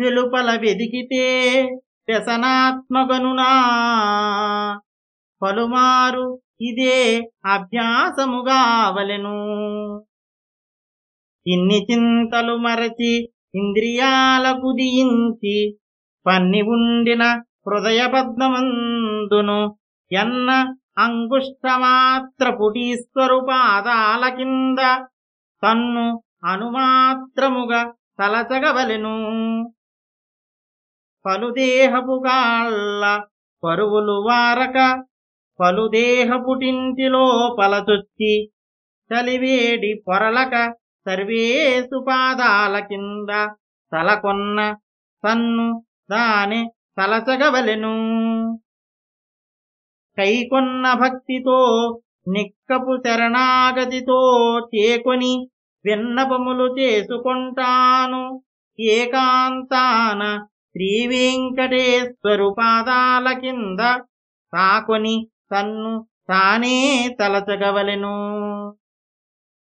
వెలుపల వెదికితే వ్యసనాత్మగనునా. పలుమారు ఇదే అభ్యాసముగావలెను ఇన్ని చింతలు మరచి ఇంద్రియాలకు దియించి పన్ని ఉండిన హృదయ ఎన్న అంగుష్టమాత్ర పుటీశ్వరు పాదాల కింద తన్ను అనుమాత్రముగా తలచగవలెను. పలుదేహపుగాళ్ళ పరువులు వారక పలుదేహపుటింటిలో పలచొచ్చి చలివేడి పొరలక సర్వేసు పాదాల కింద తలకొన్న తన్ను దాని తలచగవలెను. కైకొన్న భక్తితో నిక్కపు శరణాగతితో చేకొని విన్నపములు చేసుకుంటాను ఏకాంతాన శ్రీ వెంకటేశ్వరు పాదాల కింద తాకొని తన్ను తానే తలచగవలెను.